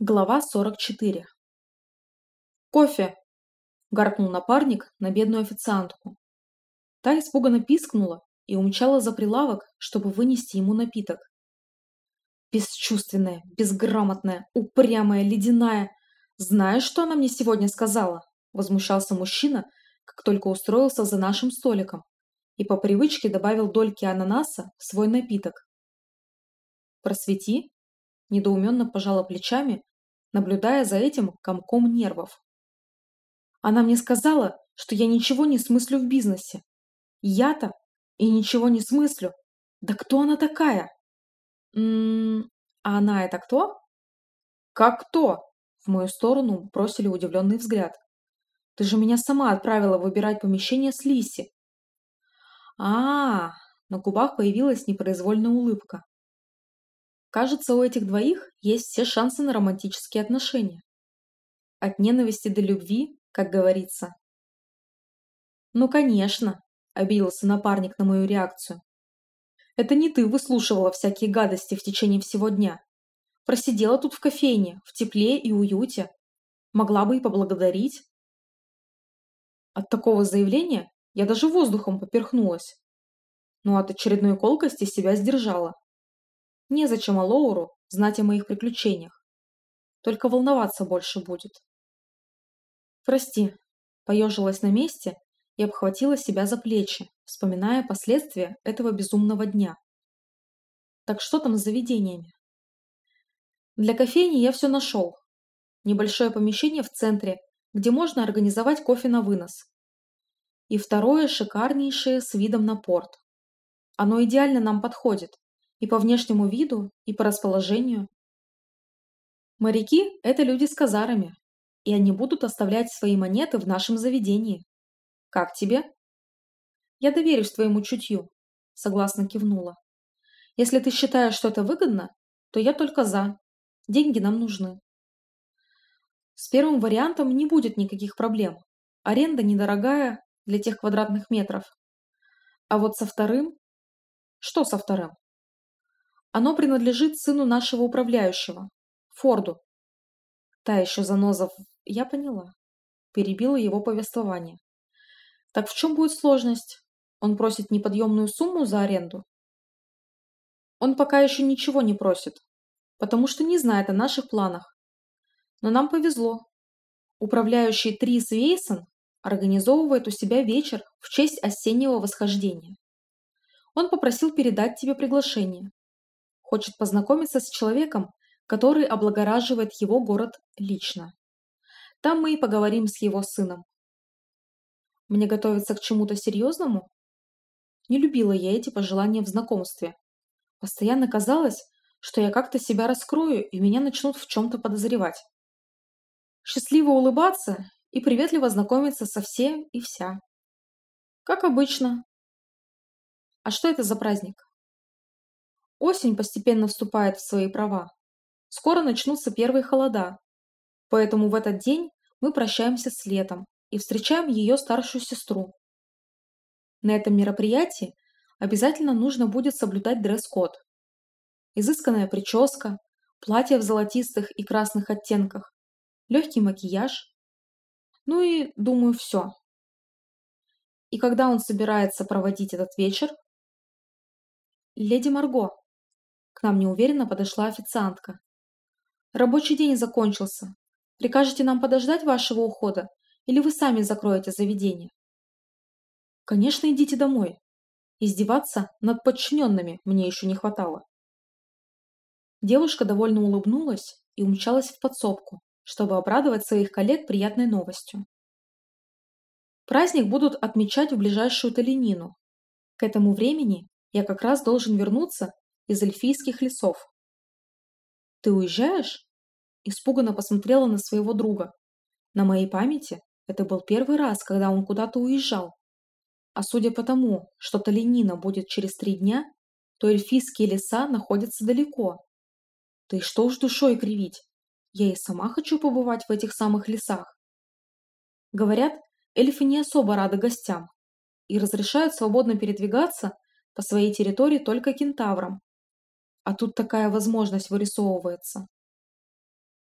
Глава 44 «Кофе!» – гаркнул напарник на бедную официантку. Та испуганно пискнула и умчала за прилавок, чтобы вынести ему напиток. Бесчувственная, безграмотная, упрямая, ледяная. Знаешь, что она мне сегодня сказала? Возмущался мужчина, как только устроился за нашим столиком, и по привычке добавил дольки ананаса в свой напиток. «Просвети», – недоуменно пожала плечами, наблюдая за этим комком нервов. Она мне сказала, что я ничего не смыслю в бизнесе. Я-то и ничего не смыслю. Да кто она такая? Ммм, а она это кто? Как кто? В мою сторону бросили удивленный взгляд. Ты же меня сама отправила выбирать помещение с Лиси. А, -а, -а на губах появилась непроизвольная улыбка. Кажется, у этих двоих есть все шансы на романтические отношения. От ненависти до любви, как говорится. «Ну, конечно», – обиделся напарник на мою реакцию. «Это не ты выслушивала всякие гадости в течение всего дня. Просидела тут в кофейне, в тепле и уюте. Могла бы и поблагодарить». От такого заявления я даже воздухом поперхнулась. Но от очередной колкости себя сдержала. Незачем Алоуру знать о моих приключениях. Только волноваться больше будет. «Прости», – поежилась на месте и обхватила себя за плечи, вспоминая последствия этого безумного дня. «Так что там с заведениями?» Для кофейни я все нашел. Небольшое помещение в центре, где можно организовать кофе на вынос. И второе шикарнейшее с видом на порт. Оно идеально нам подходит. И по внешнему виду, и по расположению. Моряки – это люди с казарами, и они будут оставлять свои монеты в нашем заведении. Как тебе? Я доверюсь твоему чутью, согласно кивнула. Если ты считаешь, что это выгодно, то я только за. Деньги нам нужны. С первым вариантом не будет никаких проблем. Аренда недорогая для тех квадратных метров. А вот со вторым... Что со вторым? Оно принадлежит сыну нашего управляющего, Форду. Та еще заноза, я поняла. Перебила его повествование. Так в чем будет сложность? Он просит неподъемную сумму за аренду? Он пока еще ничего не просит, потому что не знает о наших планах. Но нам повезло. Управляющий Трис Вейсон организовывает у себя вечер в честь осеннего восхождения. Он попросил передать тебе приглашение. Хочет познакомиться с человеком, который облагораживает его город лично. Там мы и поговорим с его сыном. Мне готовиться к чему-то серьезному? Не любила я эти пожелания в знакомстве. Постоянно казалось, что я как-то себя раскрою и меня начнут в чем-то подозревать. Счастливо улыбаться и приветливо знакомиться со всем и вся. Как обычно. А что это за праздник? Осень постепенно вступает в свои права. Скоро начнутся первые холода. Поэтому в этот день мы прощаемся с летом и встречаем ее старшую сестру. На этом мероприятии обязательно нужно будет соблюдать дресс-код. Изысканная прическа, платье в золотистых и красных оттенках, легкий макияж. Ну и, думаю, все. И когда он собирается проводить этот вечер? Леди Марго, к нам неуверенно подошла официантка. «Рабочий день закончился. Прикажете нам подождать вашего ухода, или вы сами закроете заведение?» «Конечно, идите домой. Издеваться над подчиненными мне еще не хватало». Девушка довольно улыбнулась и умчалась в подсобку, чтобы обрадовать своих коллег приятной новостью. Праздник будут отмечать в ближайшую Талинину. К этому времени я как раз должен вернуться из эльфийских лесов. «Ты уезжаешь?» Испуганно посмотрела на своего друга. На моей памяти это был первый раз, когда он куда-то уезжал. А судя по тому, что Талинина будет через три дня, то эльфийские леса находятся далеко. Ты что уж душой кривить? Я и сама хочу побывать в этих самых лесах. Говорят, эльфы не особо рады гостям и разрешают свободно передвигаться по своей территории только кентаврам, а тут такая возможность вырисовывается.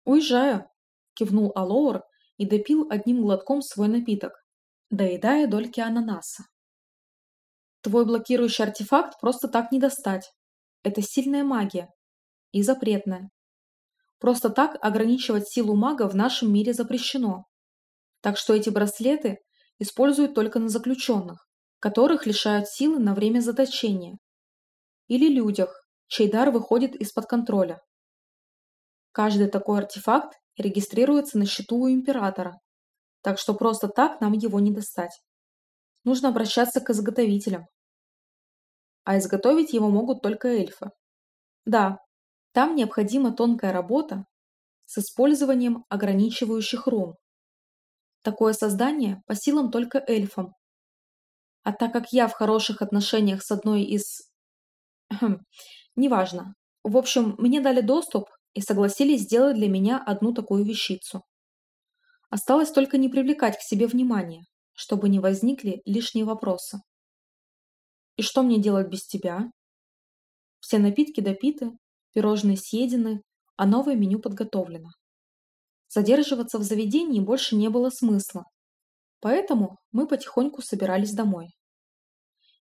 «Уезжаю», – кивнул Алоур и допил одним глотком свой напиток, доедая дольки ананаса. «Твой блокирующий артефакт просто так не достать. Это сильная магия. И запретная. Просто так ограничивать силу мага в нашем мире запрещено. Так что эти браслеты используют только на заключенных, которых лишают силы на время заточения. Или людях, чей дар выходит из-под контроля. Каждый такой артефакт регистрируется на счету у императора, так что просто так нам его не достать. Нужно обращаться к изготовителям. А изготовить его могут только эльфы. Да, там необходима тонкая работа с использованием ограничивающих рун. Такое создание по силам только эльфам. А так как я в хороших отношениях с одной из... Неважно. В общем, мне дали доступ и согласились сделать для меня одну такую вещицу. Осталось только не привлекать к себе внимания, чтобы не возникли лишние вопросы. И что мне делать без тебя? Все напитки допиты, пирожные съедены, а новое меню подготовлено. Задерживаться в заведении больше не было смысла, поэтому мы потихоньку собирались домой.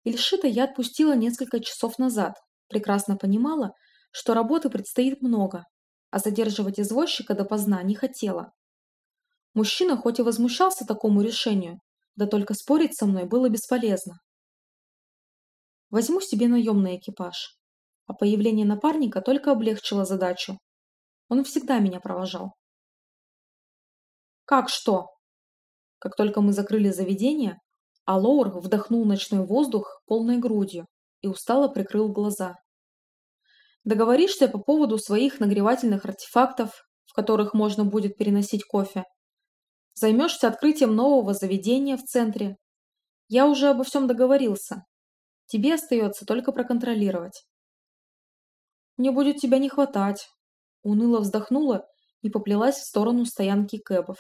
Ильшита я отпустила несколько часов назад, прекрасно понимала, что работы предстоит много, а задерживать извозчика допоздна не хотела. Мужчина хоть и возмущался такому решению, да только спорить со мной было бесполезно. Возьму себе наемный экипаж. А появление напарника только облегчило задачу. Он всегда меня провожал. «Как что?» Как только мы закрыли заведение, Алоур вдохнул ночной воздух полной грудью и устало прикрыл глаза. Договоришься по поводу своих нагревательных артефактов, в которых можно будет переносить кофе. Займешься открытием нового заведения в центре. Я уже обо всем договорился. Тебе остается только проконтролировать. Мне будет тебя не хватать. Уныло вздохнула и поплелась в сторону стоянки кэбов.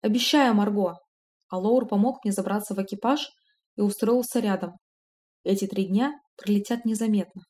Обещаю, Марго. А Лоур помог мне забраться в экипаж и устроился рядом. Эти три дня пролетят незаметно.